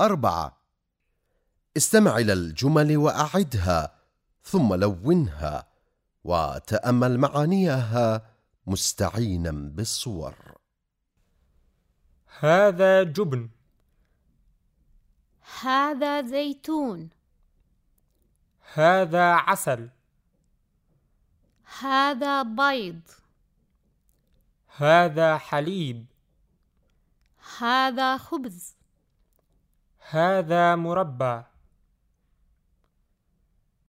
أربعة. استمع إلى الجمل وأعدها ثم لونها وتأمل معانيها مستعينا بالصور. هذا جبن. هذا زيتون. هذا عسل. هذا بيض. هذا حليب. هذا خبز. هذا مربى